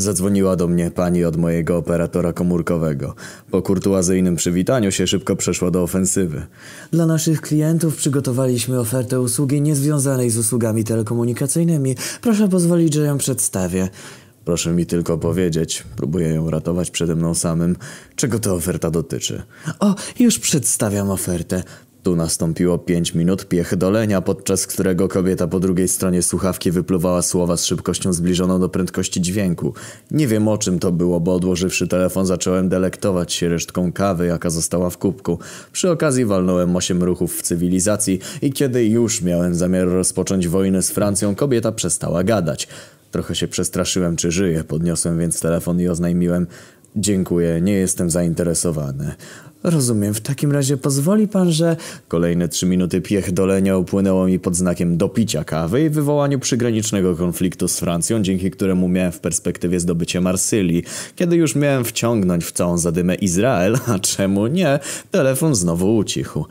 Zadzwoniła do mnie pani od mojego operatora komórkowego. Po kurtuazyjnym przywitaniu się szybko przeszła do ofensywy. Dla naszych klientów przygotowaliśmy ofertę usługi niezwiązanej z usługami telekomunikacyjnymi. Proszę pozwolić, że ją przedstawię. Proszę mi tylko powiedzieć, próbuję ją ratować przede mną samym, czego ta oferta dotyczy. O, już przedstawiam ofertę. Tu nastąpiło pięć minut piechdolenia, podczas którego kobieta po drugiej stronie słuchawki wypluwała słowa z szybkością zbliżoną do prędkości dźwięku. Nie wiem o czym to było, bo odłożywszy telefon zacząłem delektować się resztką kawy, jaka została w kubku. Przy okazji walnąłem osiem ruchów w cywilizacji i kiedy już miałem zamiar rozpocząć wojnę z Francją, kobieta przestała gadać. Trochę się przestraszyłem, czy żyje. Podniosłem więc telefon i oznajmiłem: Dziękuję, nie jestem zainteresowany. Rozumiem, w takim razie pozwoli pan, że... Kolejne trzy minuty piechdolenia upłynęło mi pod znakiem dopicia kawy i wywołaniu przygranicznego konfliktu z Francją, dzięki któremu miałem w perspektywie zdobycie Marsylii. Kiedy już miałem wciągnąć w całą zadymę Izrael, a czemu nie, telefon znowu ucichł.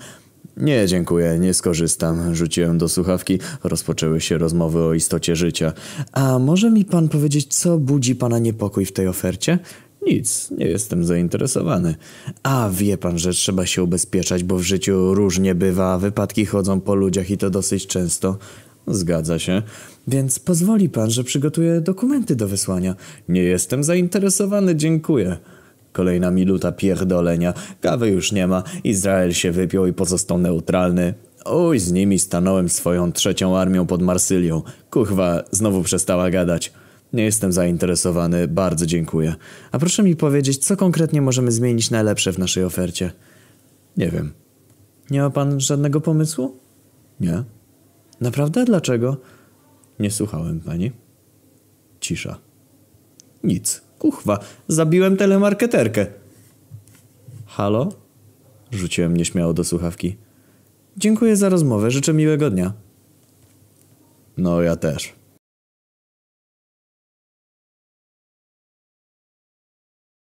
Nie, dziękuję, nie skorzystam. Rzuciłem do słuchawki. Rozpoczęły się rozmowy o istocie życia. A może mi pan powiedzieć, co budzi pana niepokój w tej ofercie? Nic, nie jestem zainteresowany. A wie pan, że trzeba się ubezpieczać, bo w życiu różnie bywa, wypadki chodzą po ludziach i to dosyć często. Zgadza się. Więc pozwoli pan, że przygotuję dokumenty do wysłania. Nie jestem zainteresowany, dziękuję. Kolejna minuta pierdolenia. Kawy już nie ma. Izrael się wypiął i pozostał neutralny. Oj, z nimi stanąłem swoją trzecią armią pod Marsylią. Kuchwa, znowu przestała gadać. Nie jestem zainteresowany, bardzo dziękuję. A proszę mi powiedzieć, co konkretnie możemy zmienić na lepsze w naszej ofercie? Nie wiem. Nie ma pan żadnego pomysłu? Nie? Naprawdę? Dlaczego? Nie słuchałem pani. Cisza. Nic. Kuchwa, zabiłem telemarketerkę. Halo? Rzuciłem nieśmiało do słuchawki. Dziękuję za rozmowę, życzę miłego dnia. No, ja też.